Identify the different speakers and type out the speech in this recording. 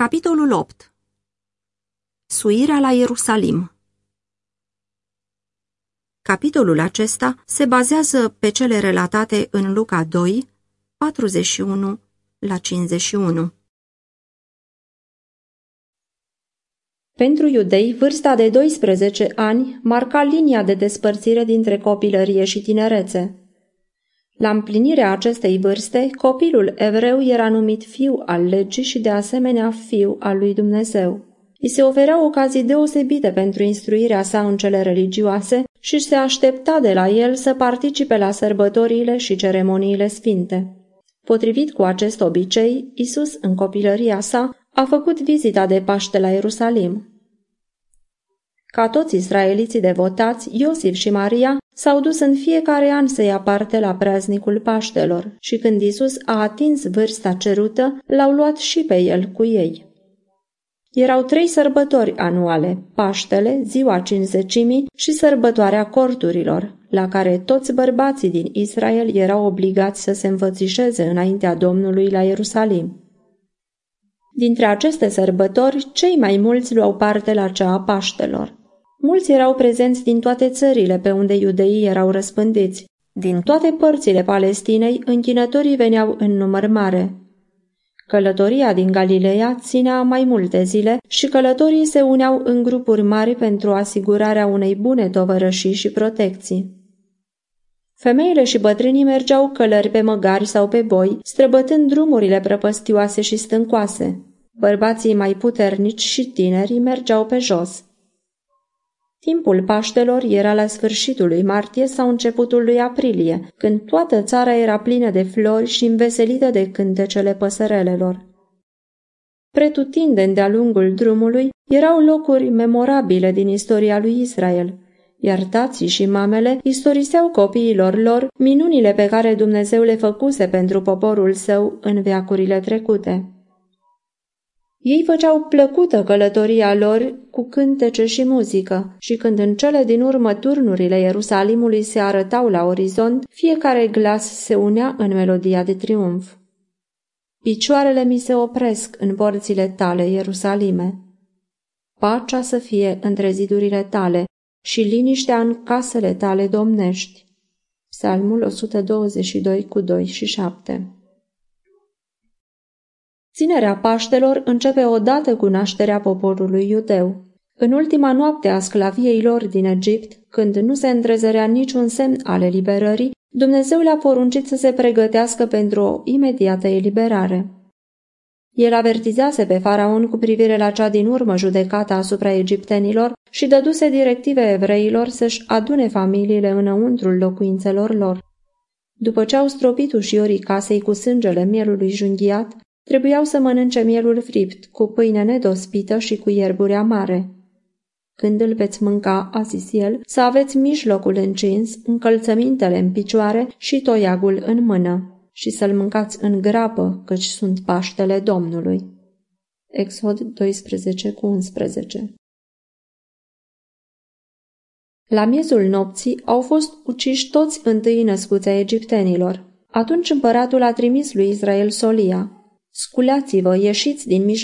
Speaker 1: Capitolul 8 Suirea la Ierusalim Capitolul acesta se bazează pe cele relatate în Luca 2, 41 la 51. Pentru iudei, vârsta de 12 ani marca linia de despărțire dintre copilărie și tinerețe. La împlinirea acestei vârste, copilul evreu era numit fiu al legii și de asemenea fiu al lui Dumnezeu. I se ofereau ocazii deosebite pentru instruirea sa în cele religioase și se aștepta de la el să participe la sărbătorile și ceremoniile sfinte. Potrivit cu acest obicei, Isus, în copilăria sa, a făcut vizita de Paște la Ierusalim. Ca toți israeliții devotați, Iosif și Maria s-au dus în fiecare an să ia parte la praznicul Paștelor și când Isus a atins vârsta cerută, l-au luat și pe el cu ei. Erau trei sărbători anuale, Paștele, Ziua Cinzecimii și Sărbătoarea Corturilor, la care toți bărbații din Israel erau obligați să se învățișeze înaintea Domnului la Ierusalim. Dintre aceste sărbători, cei mai mulți luau parte la cea a Paștelor. Mulți erau prezenți din toate țările pe unde iudeii erau răspândiți. Din toate părțile Palestinei, închinătorii veneau în număr mare. Călătoria din Galileea ținea mai multe zile și călătorii se uneau în grupuri mari pentru asigurarea unei bune tovărășii și protecții. Femeile și bătrânii mergeau călări pe măgari sau pe boi, străbătând drumurile prăpăstioase și stâncoase. Bărbații mai puternici și tineri mergeau pe jos. Timpul Paștelor era la sfârșitul lui martie sau începutul lui aprilie, când toată țara era plină de flori și înveselită de cântecele păsărelelor. Pretutindeni de-a lungul drumului erau locuri memorabile din istoria lui Israel, iar tații și mamele istoriseau copiilor lor minunile pe care Dumnezeu le făcuse pentru poporul său în veacurile trecute. Ei făceau plăcută călătoria lor cu cântece și muzică și când în cele din urmă turnurile Ierusalimului se arătau la orizont, fiecare glas se unea în melodia de triumf. Picioarele mi se opresc în porțile tale, Ierusalime. Pacea să fie între zidurile tale și liniștea în casele tale domnești. Psalmul 122 cu 2 și 7 Ținerea Paștelor începe odată cu nașterea poporului iudeu. În ultima noapte a sclaviei lor din Egipt, când nu se întrezărea niciun semn al eliberării, Dumnezeu le-a poruncit să se pregătească pentru o imediată eliberare. El avertizase pe faraon cu privire la cea din urmă judecată asupra egiptenilor și dăduse directive evreilor să-și adune familiile înăuntrul locuințelor lor. După ce au stropit ușiorii casei cu sângele mielului junghiat, Trebuiau să mănânce mielul fript, cu pâine nedospită și cu ierburi amare. Când îl veți mânca, a zis el, să aveți mijlocul încins, încălțămintele în picioare și toiagul în mână și să-l mâncați în grabă, căci sunt Paștele Domnului. Exod 12 cu 11 La miezul nopții au fost uciși toți întâi născuți ai egiptenilor. Atunci împăratul a trimis lui Israel solia. Sculați-vă, ieșiți din mijlocul